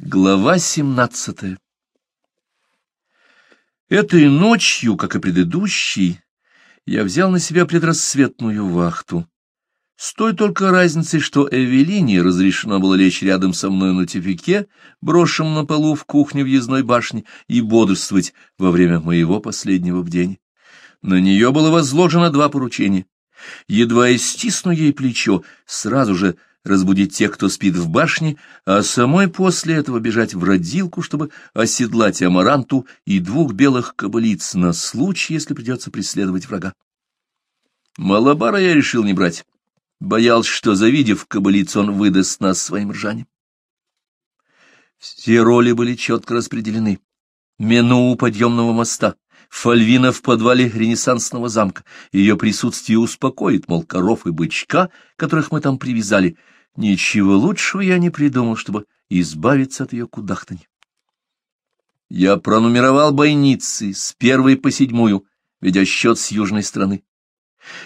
Глава 17 Этой ночью, как и предыдущей, я взял на себя предрассветную вахту. С той только разницей, что Эвелине разрешено было лечь рядом со мной на тюфике, брошенном на полу в кухне въездной башни, и бодрствовать во время моего последнего бдения. На нее было возложено два поручения. Едва я стисну ей плечо, сразу же — разбудить тех, кто спит в башне, а самой после этого бежать в родилку, чтобы оседлать амаранту и двух белых кобылиц на случай, если придется преследовать врага. Малабара я решил не брать. Боялся, что, завидев кобылиц, он выдаст нас своим ржанием. Все роли были четко распределены. Мену у подъемного моста, Фальвина в подвале ренессансного замка. Ее присутствие успокоит, мол, коров и бычка, которых мы там привязали — Ничего лучшего я не придумал, чтобы избавиться от ее кудахтань. Я пронумеровал бойницы с первой по седьмую, ведя счет с южной стороны.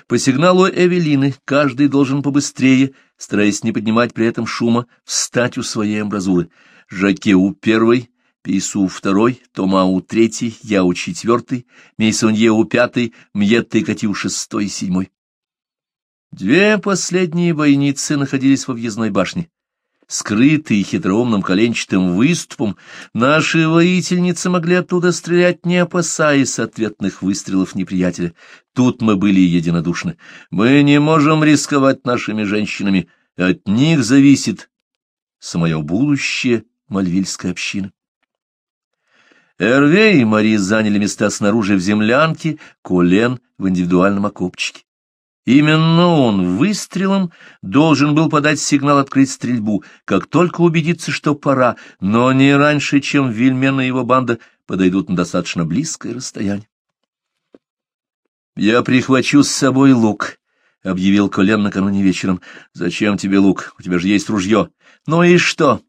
По сигналу Эвелины каждый должен побыстрее, стараясь не поднимать при этом шума, встать у своей амбразуры. Жаке у первой, Пейсу у второй, Тома у третьей, я у четвертой, Мейсонье у пятой, Мьетта и Кати у шестой и седьмой. Две последние бойницы находились во въездной башне. Скрытые хитроумным коленчатым выступом, наши воительницы могли оттуда стрелять, не опасаясь ответных выстрелов неприятеля. Тут мы были единодушны. Мы не можем рисковать нашими женщинами. От них зависит самое будущее мальвильской общины. Эрвей и Мари заняли места снаружи в землянке, Колен в индивидуальном окопчике. Именно он выстрелом должен был подать сигнал открыть стрельбу, как только убедиться, что пора, но не раньше, чем Вильмен и его банда подойдут на достаточно близкое расстояние. «Я прихвачу с собой лук», — объявил Колен накануне вечером. «Зачем тебе лук? У тебя же есть ружье». «Ну и что?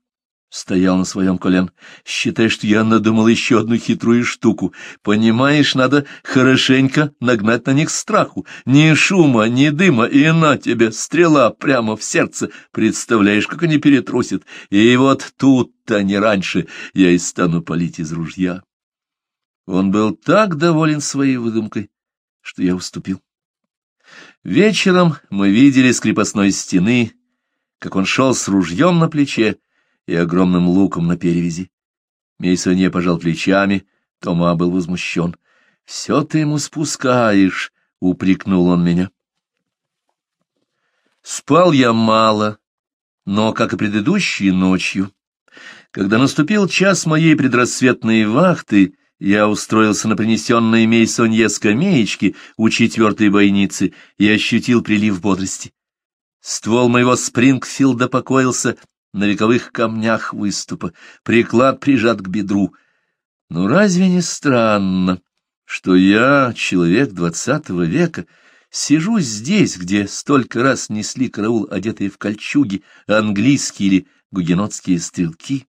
Стоял на своем колен. Считай, что я надумал еще одну хитрую штуку. Понимаешь, надо хорошенько нагнать на них страху. Ни шума, ни дыма, и на тебе стрела прямо в сердце. Представляешь, как они перетрусят. И вот тут-то не раньше я и стану палить из ружья. Он был так доволен своей выдумкой, что я уступил. Вечером мы видели с крепостной стены, как он шел с ружьем на плече, и огромным луком на перевязи. Мейсонье пожал плечами, Тома был возмущен. — Все ты ему спускаешь, — упрекнул он меня. Спал я мало, но, как и предыдущей ночью, когда наступил час моей предрассветной вахты, я устроился на принесенной Мейсонье скамеечке у четвертой бойницы и ощутил прилив бодрости. Ствол моего Спрингфилда покоился на вековых камнях выступа, приклад прижат к бедру. Но разве не странно, что я, человек двадцатого века, сижу здесь, где столько раз несли караул, одетые в кольчуги, английские или гугенотские стрелки?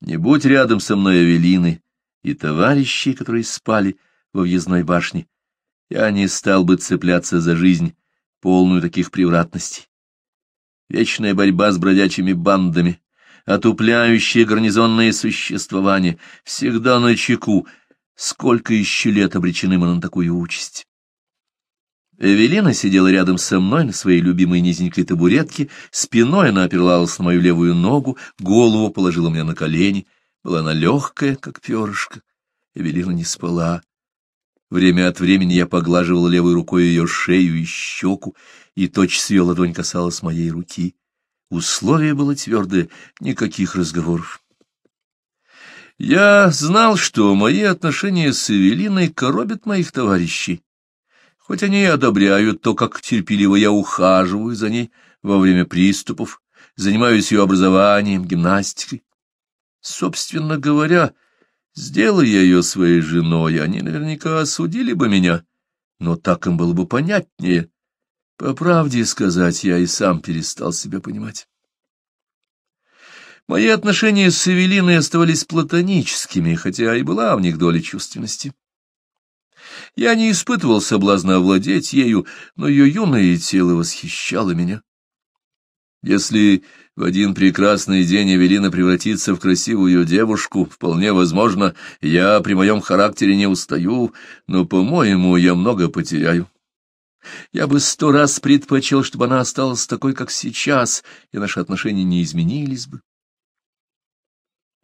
Не будь рядом со мной Авелины и товарищи, которые спали во въездной башне, я не стал бы цепляться за жизнь, полную таких превратностей вечная борьба с бродячими бандами, отупляющее гарнизонное существование, всегда на чеку, сколько еще лет обречены мы на такую участь. Эвелина сидела рядом со мной на своей любимой низенькой табуретке, спиной она оперлалась на мою левую ногу, голову положила мне на колени. Была она легкая, как перышко. Эвелина не спала. Время от времени я поглаживал левой рукой ее шею и щеку, и тотчас ее ладонь касалась моей руки. Условие было твердое — никаких разговоров. Я знал, что мои отношения с Эвелиной коробят моих товарищей. Хоть они и одобряют то, как терпеливо я ухаживаю за ней во время приступов, занимаюсь ее образованием, гимнастикой. Собственно говоря, — Сделай я ее своей женой, они наверняка осудили бы меня, но так им было бы понятнее. По правде сказать, я и сам перестал себя понимать. Мои отношения с Эвелиной оставались платоническими, хотя и была в них доля чувственности. Я не испытывал соблазна овладеть ею, но ее юное тело восхищало меня. Если в один прекрасный день Эвелина превратится в красивую девушку, вполне возможно, я при моем характере не устаю, но, по-моему, я много потеряю. Я бы сто раз предпочел, чтобы она осталась такой, как сейчас, и наши отношения не изменились бы.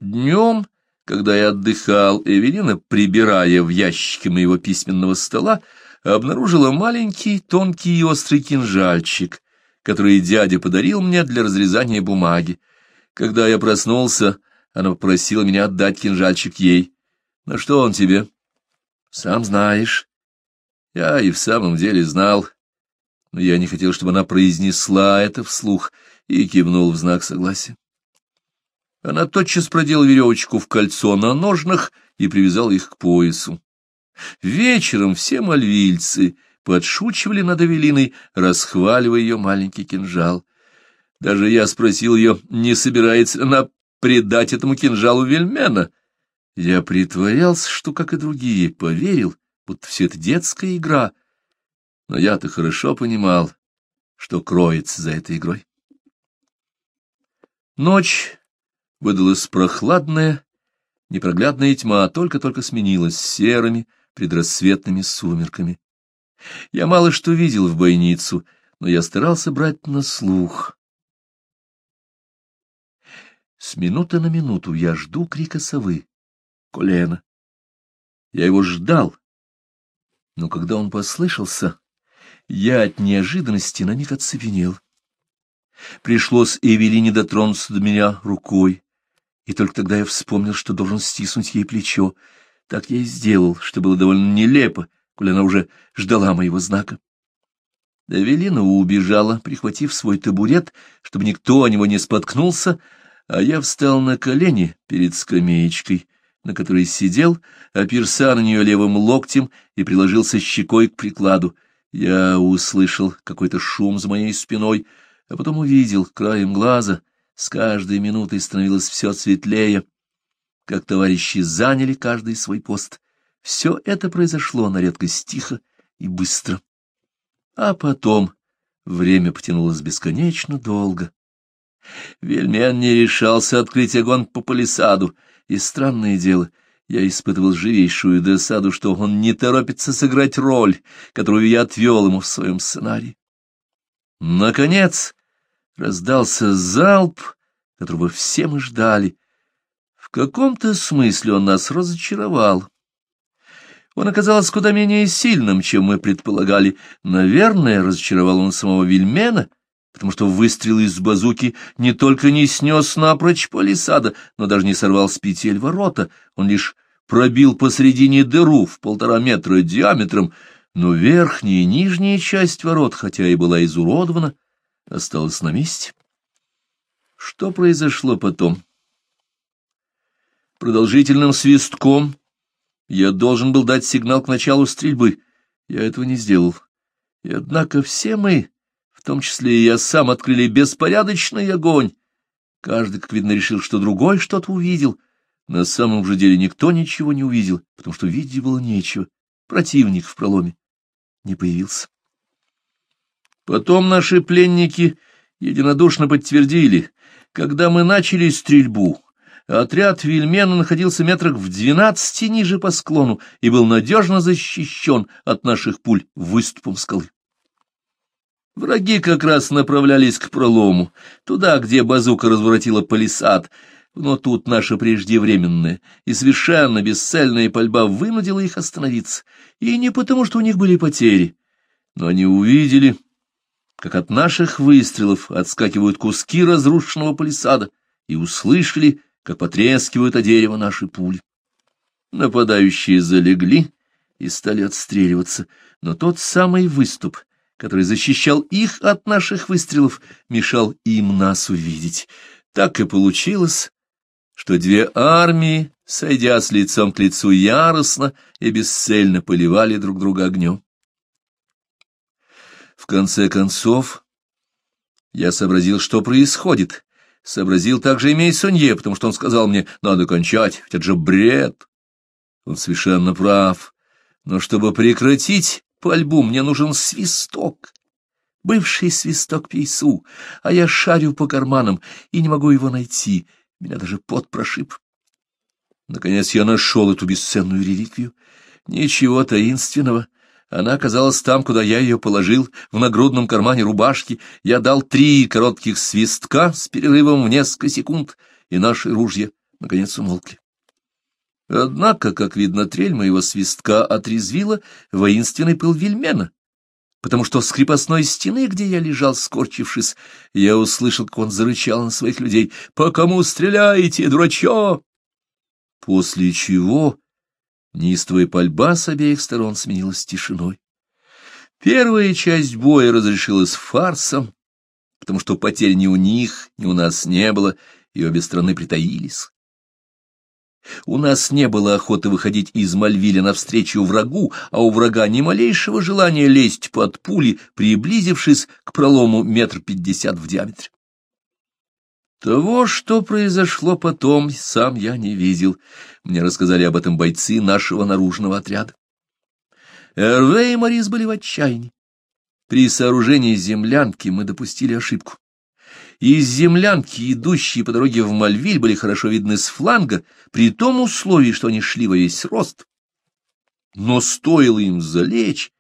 Днем, когда я отдыхал, Эвелина, прибирая в ящике моего письменного стола, обнаружила маленький, тонкий и острый кинжальчик — которые дядя подарил мне для разрезания бумаги. Когда я проснулся, она попросила меня отдать кинжальчик ей. «Ну что он тебе?» «Сам знаешь». Я и в самом деле знал, но я не хотел, чтобы она произнесла это вслух, и кивнул в знак согласия. Она тотчас продела веревочку в кольцо на ножнах и привязала их к поясу. Вечером все мальвильцы подшучивали над Авелиной, расхваливая ее маленький кинжал. Даже я спросил ее, не собирается ли она предать этому кинжалу Вельмена. Я притворялся, что, как и другие, поверил, будто все это детская игра. Но я-то хорошо понимал, что кроется за этой игрой. Ночь выдалась прохладная, непроглядная тьма только-только сменилась серыми предрассветными сумерками. Я мало что видел в бойницу, но я старался брать на слух. С минуты на минуту я жду крика совы, колена. Я его ждал, но когда он послышался, я от неожиданности на них оцепенел. Пришлось Эвелине дотронуться до меня рукой, и только тогда я вспомнил, что должен стиснуть ей плечо. Так я и сделал, что было довольно нелепо, коль она уже ждала моего знака. Эвелина убежала, прихватив свой табурет, чтобы никто о него не споткнулся, а я встал на колени перед скамеечкой, на которой сидел, оперся на нее левым локтем и приложился щекой к прикладу. Я услышал какой-то шум за моей спиной, а потом увидел краем глаза, с каждой минутой становилось все светлее, как товарищи заняли каждый свой пост. Все это произошло на редкость тихо и быстро. А потом время потянулось бесконечно долго. Вельмен не решался открыть огонь по палисаду, и странное дело, я испытывал живейшую досаду, что он не торопится сыграть роль, которую я отвел ему в своем сценарии. Наконец раздался залп, которого все мы ждали. В каком-то смысле он нас разочаровал. Он оказался куда менее сильным, чем мы предполагали. Наверное, разочаровал он самого Вильмена, потому что выстрел из базуки не только не снес напрочь палисада, но даже не сорвал с петель ворота. Он лишь пробил посредине дыру в полтора метра диаметром, но верхняя и нижняя часть ворот, хотя и была изуродована, осталась на месте. Что произошло потом? Продолжительным свистком я должен был дать сигнал к началу стрельбы. Я этого не сделал. И однако все мы, в том числе и я сам, открыли беспорядочный огонь. Каждый, как видно, решил, что другой что-то увидел. На самом же деле никто ничего не увидел, потому что видеть было нечего. Противник в проломе не появился. Потом наши пленники единодушно подтвердили, когда мы начали стрельбу, Отряд Вильмена находился метрах в двенадцати ниже по склону и был надежно защищен от наших пуль выступом скалы. Враги как раз направлялись к пролому, туда, где базука разворотила палисад, но тут наша преждевременная и совершенно бесцельная пальба вынудила их остановиться, и не потому, что у них были потери, но они увидели, как от наших выстрелов отскакивают куски разрушенного палисада, и услышали, как потрескивают о дерево наши пули. Нападающие залегли и стали отстреливаться, но тот самый выступ, который защищал их от наших выстрелов, мешал им нас увидеть. Так и получилось, что две армии, сойдя с лицом к лицу, яростно и бесцельно поливали друг друга огнем. В конце концов, я сообразил, что происходит, Сообразил также и Мейсонье, потому что он сказал мне, надо кончать, ведь это же бред. Он совершенно прав. Но чтобы прекратить пальбу, мне нужен свисток. Бывший свисток пейсу, а я шарю по карманам и не могу его найти. Меня даже пот прошиб. Наконец я нашел эту бесценную реликвию. Ничего таинственного, она оказалась там, куда я ее положил, в нагрудном кармане рубашки. Я дал три коротких свистка с перерывом в несколько секунд, и наши ружья, наконец, умолкли. Однако, как видно, трель моего свистка отрезвила воинственный пыл Вильмена, потому что с крепостной стены, где я лежал, скорчившись, я услышал, как он зарычал на своих людей «По кому стреляете, дурачо?» После чего Неистовая пальба с обеих сторон сменилась тишиной. Первая часть боя разрешилась фарсом, потому что потерь ни у них, ни у нас не было, и обе стороны притаились. У нас не было охоты выходить из Мальвиля навстречу врагу, а у врага ни малейшего желания лезть под пули, приблизившись к пролому метр пятьдесят в диаметре. Того, что произошло потом, сам я не видел. Мне рассказали об этом бойцы нашего наружного отряда. Эрве и Морис были в отчаянии. При сооружении землянки мы допустили ошибку. Из землянки, идущие по дороге в Мальвиль, были хорошо видны с фланга, при том условии, что они шли во весь рост. Но стоило им залечь,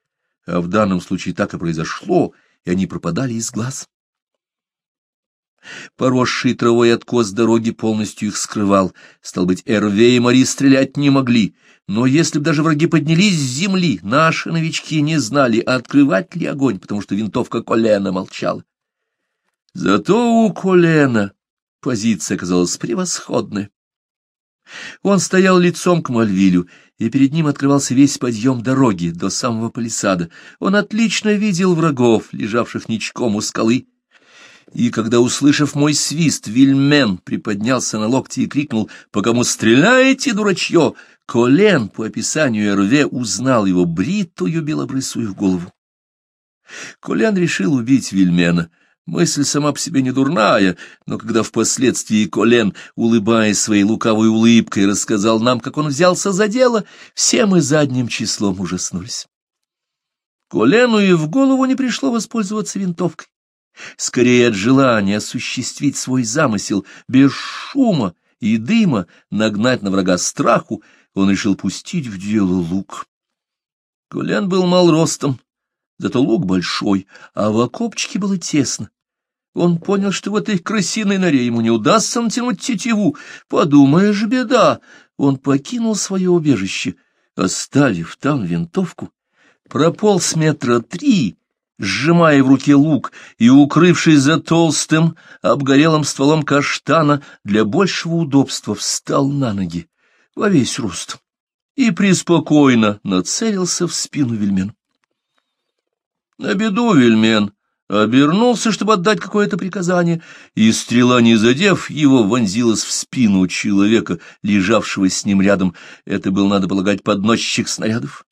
а в данном случае так и произошло, и они пропадали из глаз. Поросший травой откос дороги полностью их скрывал. Стал быть, Эрве и Мари стрелять не могли. Но если бы даже враги поднялись с земли, наши новички не знали, открывать ли огонь, потому что винтовка Колена молчала. Зато у Колена позиция оказалась превосходная. Он стоял лицом к Мальвилю, и перед ним открывался весь подъем дороги до самого палисада. Он отлично видел врагов, лежавших ничком у скалы, и когда, услышав мой свист, Вильмен приподнялся на локти и крикнул «По кому стреляете, дурачье?», Колен по описанию Эрве узнал его бритую белобрысую голову. Колен решил убить Вильмена. Мысль сама по себе не дурная, но когда впоследствии Колен, улыбаясь своей лукавой улыбкой, рассказал нам, как он взялся за дело, все мы задним числом ужаснулись. Колену и в голову не пришло воспользоваться винтовкой скорее от желания осуществить свой замысел без шума и дыма, нагнать на врага страху, он решил пустить в дело лук. Колян был мал ростом, зато лук большой, а в окопчике было тесно. Он понял, что в этой крысиной норе ему не удастся натянуть тетиву. Подумаешь, беда! Он покинул свое убежище, оставив там винтовку, прополз метра три сжимая в руке лук и укрывшись за толстым, обгорелым стволом каштана, для большего удобства встал на ноги во весь рост и преспокойно нацелился в спину вельмен. На беду вельмен обернулся, чтобы отдать какое-то приказание, и стрела, не задев его, вонзилась в спину человека, лежавшего с ним рядом. Это был, надо полагать, подносчик снарядов.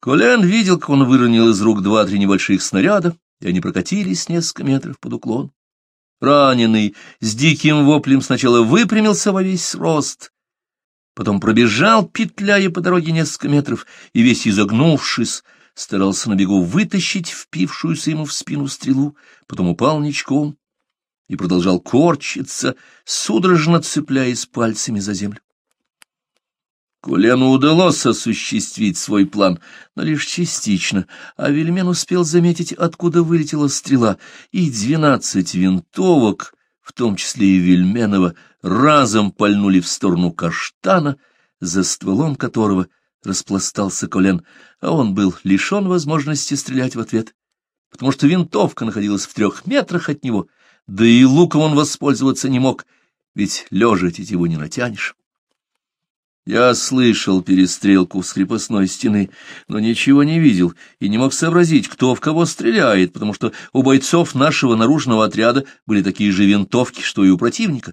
Колен видел, как он выронил из рук два-три небольших снаряда, и они прокатились несколько метров под уклон. Раненый с диким воплем сначала выпрямился во весь рост, потом пробежал, петляя по дороге несколько метров, и весь изогнувшись, старался на бегу вытащить впившуюся ему в спину стрелу, потом упал ничком и продолжал корчиться, судорожно цепляясь пальцами за землю. Кулену удалось осуществить свой план, но лишь частично, а Вельмен успел заметить, откуда вылетела стрела, и двенадцать винтовок, в том числе и Вельменова, разом пальнули в сторону каштана, за стволом которого распластался Колен, а он был лишен возможности стрелять в ответ, потому что винтовка находилась в трех метрах от него, да и луком он воспользоваться не мог, ведь лежа тетиву не натянешь. Я слышал перестрелку с крепостной стены, но ничего не видел и не мог сообразить, кто в кого стреляет, потому что у бойцов нашего наружного отряда были такие же винтовки, что и у противника.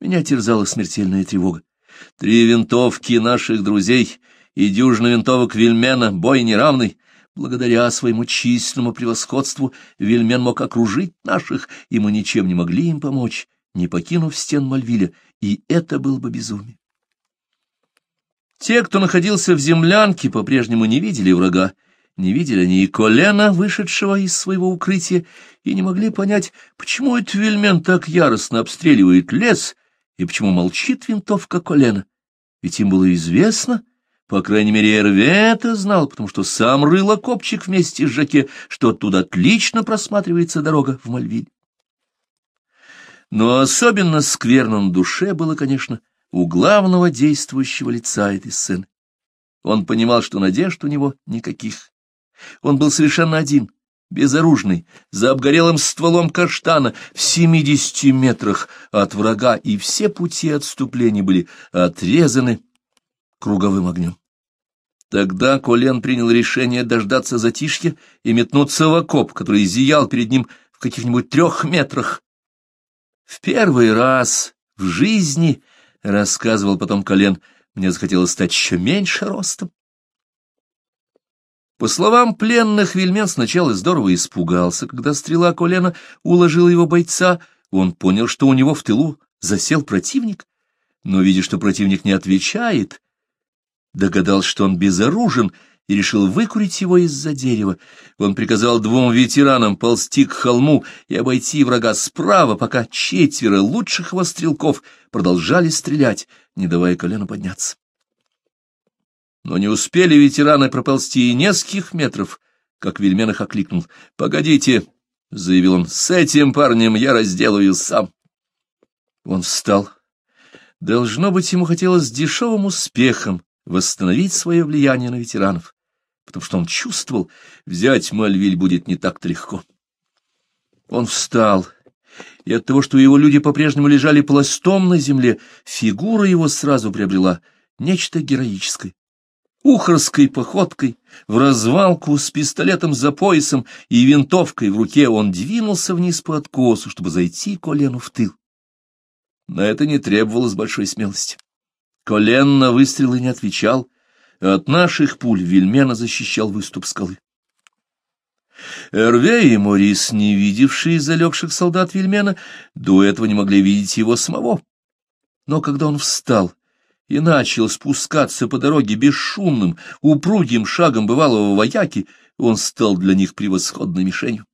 Меня терзала смертельная тревога. Три винтовки наших друзей и дюжина винтовок Вильмена, бой неравный. Благодаря своему численному превосходству Вильмен мог окружить наших, и мы ничем не могли им помочь, не покинув стен Мальвиля, и это было бы безумие. Те, кто находился в землянке, по-прежнему не видели врага, не видели они и колена, вышедшего из своего укрытия, и не могли понять, почему этот вельмен так яростно обстреливает лес и почему молчит винтовка колена. Ведь им было известно, по крайней мере, Эрве это знал, потому что сам рыл окопчик вместе с Жаке, что оттуда отлично просматривается дорога в Мальвиль. Но особенно скверно на душе было, конечно, — у главного действующего лица этой сцены. Он понимал, что надежд у него никаких. Он был совершенно один, безоружный, за обгорелым стволом каштана в семидесяти метрах от врага, и все пути отступления были отрезаны круговым огнем. Тогда Колен принял решение дождаться затишья и метнуться в окоп, который зиял перед ним в каких-нибудь трех метрах. В первый раз в жизни Рассказывал потом Колен, мне захотелось стать еще меньше ростом. По словам пленных, Вельмен сначала здорово испугался, когда стрела Колена уложила его бойца. Он понял, что у него в тылу засел противник, но, видя, что противник не отвечает, догадался, что он безоружен — и решил выкурить его из-за дерева. Он приказал двум ветеранам ползти к холму и обойти врага справа, пока четверо лучших его стрелков продолжали стрелять, не давая колено подняться. Но не успели ветераны проползти и нескольких метров, как Вельмен их окликнул. — Погодите, — заявил он, — с этим парнем я разделаю сам. Он встал. Должно быть, ему хотелось дешевым успехом восстановить свое влияние на ветеранов потому что он чувствовал, взять Мальвиль будет не так-то легко. Он встал, и от того, что его люди по-прежнему лежали пластом на земле, фигура его сразу приобрела нечто героическое. Ухорской походкой, в развалку, с пистолетом за поясом и винтовкой в руке он двинулся вниз по откосу, чтобы зайти колену в тыл. На это не требовалось большой смелости. Колен на выстрелы не отвечал, от наших пуль Вильмена защищал выступ скалы. Эрве и Морис, не видевшие залегших солдат Вильмена, до этого не могли видеть его самого. Но когда он встал и начал спускаться по дороге бесшумным, упругим шагом бывалого вояки, он стал для них превосходной мишенью.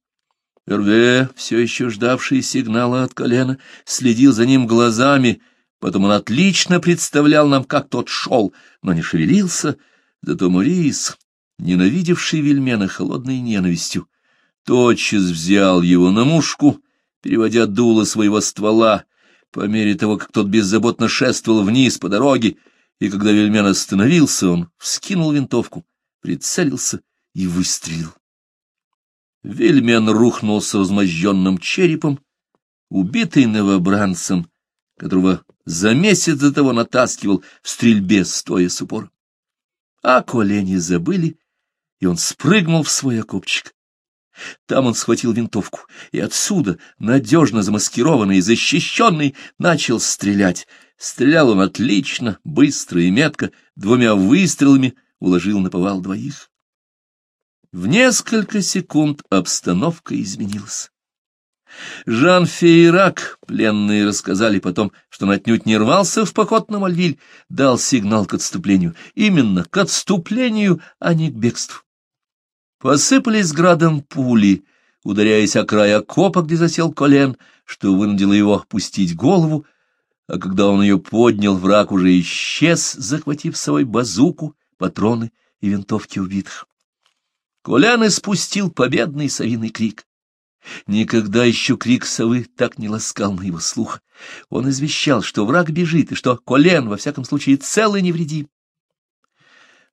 Эрве, все еще ждавший сигнала от колена, следил за ним глазами, Потом он отлично представлял нам, как тот шел, но не шевелился, зато Морис, ненавидевший Вильмена холодной ненавистью, тотчас взял его на мушку, переводя дуло своего ствола, по мере того, как тот беззаботно шествовал вниз по дороге, и когда Вильмен остановился, он вскинул винтовку, прицелился и выстрелил. Вильмен рухнул с размозженным черепом, убитый новобранцем, которого за месяц до того натаскивал в стрельбе, стоя с упора. А колени забыли, и он спрыгнул в свой окопчик. Там он схватил винтовку, и отсюда, надежно замаскированный и защищенный, начал стрелять. Стрелял он отлично, быстро и метко, двумя выстрелами уложил на повал двоих. В несколько секунд обстановка изменилась. Жан Фейрак, пленные рассказали потом, что он отнюдь не рвался в поход на Мальвиль, дал сигнал к отступлению. Именно к отступлению, а не к бегству. Посыпались градом пули, ударяясь о край окопа, где засел колен, что вынудило его опустить голову, а когда он ее поднял, враг уже исчез, захватив с собой базуку, патроны и винтовки убитых. Колян испустил победный совиный крик. Никогда еще крик совы так не ласкал моего слуха. Он извещал, что враг бежит, и что Колен, во всяком случае, цел и невредим.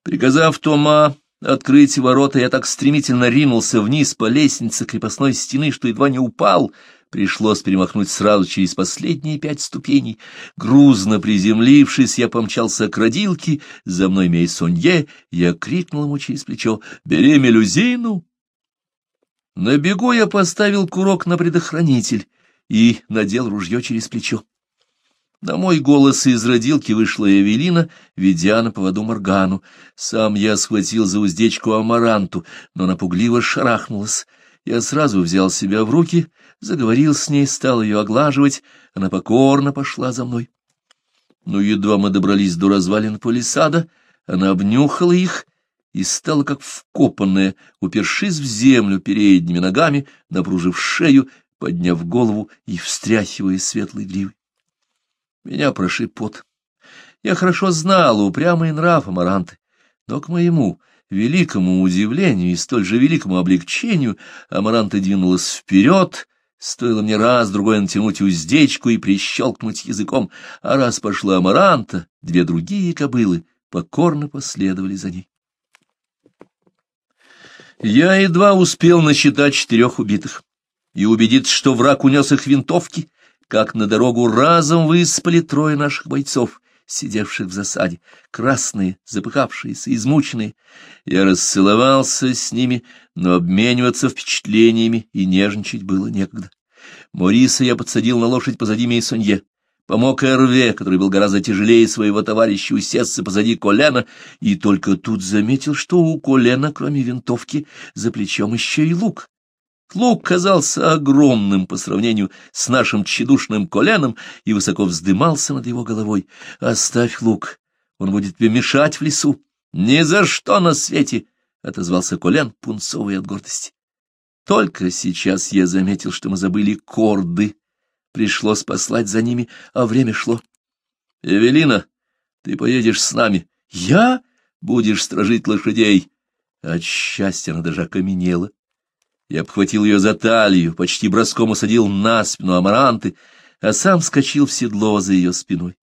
Приказав Тома открыть ворота, я так стремительно ринулся вниз по лестнице крепостной стены, что едва не упал. Пришлось перемахнуть сразу через последние пять ступеней. Грузно приземлившись, я помчался к родилке, за мной мей Сонье, я крикнул ему через плечо «Бери мелюзину!» На бегу я поставил курок на предохранитель и надел ружье через плечо. На мой голос из родилки вышла Эвелина, ведя на поводу Моргану. Сам я схватил за уздечку Амаранту, но она пугливо шарахнулась. Я сразу взял себя в руки, заговорил с ней, стал ее оглаживать. Она покорно пошла за мной. Но едва мы добрались до развалин полисада, она обнюхала их — и стала как вкопанная, упершись в землю передними ногами, напружив шею, подняв голову и встряхивая светлой гривой. Меня прошиб пот. Я хорошо знал упрямый нрав Амаранты, но к моему великому удивлению и столь же великому облегчению Амаранта двинулась вперед, стоило мне раз-другой натянуть уздечку и прищелкнуть языком, а раз пошла Амаранта, две другие кобылы покорно последовали за ней. Я едва успел насчитать четырех убитых и убедиться, что враг унес их винтовки, как на дорогу разом выспали трое наших бойцов, сидевших в засаде, красные, запыхавшиеся, измученные. Я расцеловался с ними, но обмениваться впечатлениями и нежничать было некогда. Мориса я подсадил на лошадь позади Мейсонье. Помог Эрве, который был гораздо тяжелее своего товарища, усесться позади Колена, и только тут заметил, что у Колена, кроме винтовки, за плечом еще и лук. Лук казался огромным по сравнению с нашим тщедушным Коленом и высоко вздымался над его головой. «Оставь лук, он будет тебе мешать в лесу». «Ни за что на свете!» — отозвался Колян, пунцовый от гордости. Только сейчас я заметил, что мы забыли корды, Пришлось послать за ними, а время шло. — Эвелина, ты поедешь с нами. — Я? Будешь стражить лошадей. От счастья она даже окаменела. Я обхватил ее за талию, почти броском усадил на спину амаранты, а сам вскочил в седло за ее спиной.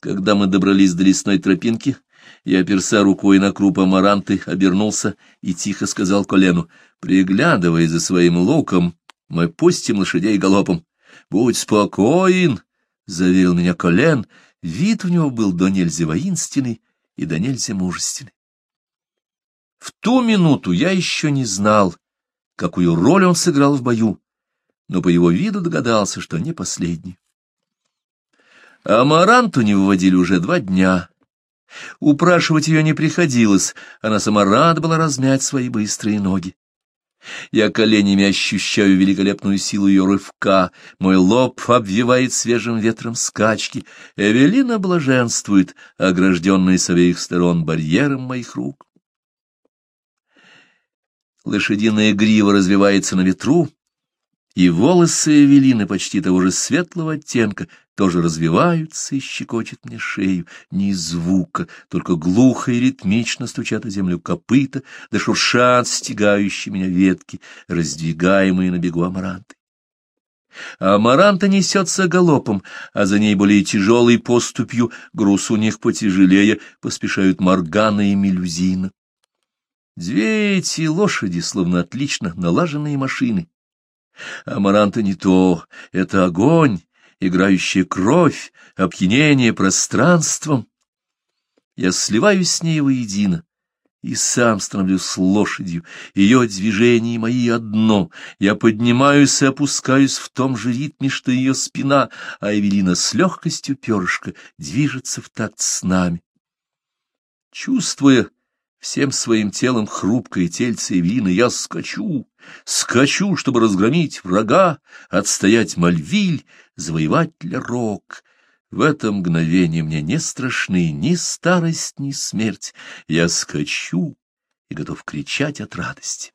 Когда мы добрались до лесной тропинки, я, перса рукой на круп амаранты, обернулся и тихо сказал колену, «Приглядывай за своим луком, мы пустим лошадей галопом». Будь спокоен, — заверил меня Колен, вид у него был до нельзя воинственный и до нельзя мужественный. В ту минуту я еще не знал, какую роль он сыграл в бою, но по его виду догадался, что не последний. Амаранту не выводили уже два дня. Упрашивать ее не приходилось, она сама рада была размять свои быстрые ноги. Я коленями ощущаю великолепную силу ее рывка, мой лоб обвивает свежим ветром скачки. Эвелина блаженствует, огражденная с обеих сторон барьером моих рук. Лошадиная грива развивается на ветру, и волосы Эвелины почти того же светлого оттенка тоже развиваются и щекочет мне шею, ни звука, только глухо и ритмично стучат о землю копыта, да шуршат стегающие меня ветки, раздвигаемые на бегу амаранты. Амаранта несется галопом, а за ней более тяжелой поступью, груз у них потяжелее, поспешают Моргана и Мелюзина. Две эти лошади, словно отлично налаженные машины, а, Амаранта не то, это огонь, играющая кровь, опьянение пространством. Я сливаюсь с ней воедино и сам становлюсь лошадью, ее движения мои одно, я поднимаюсь и опускаюсь в том же ритме, что ее спина, а Эвелина с легкостью перышка движется в такт с нами. Чувствуя Всем своим телом хрупкое тельце Эвелины я скачу, скачу, чтобы разгромить врага, отстоять Мальвиль, завоевать Лерок. В это мгновение мне не страшны ни старость, ни смерть. Я скачу и готов кричать от радости.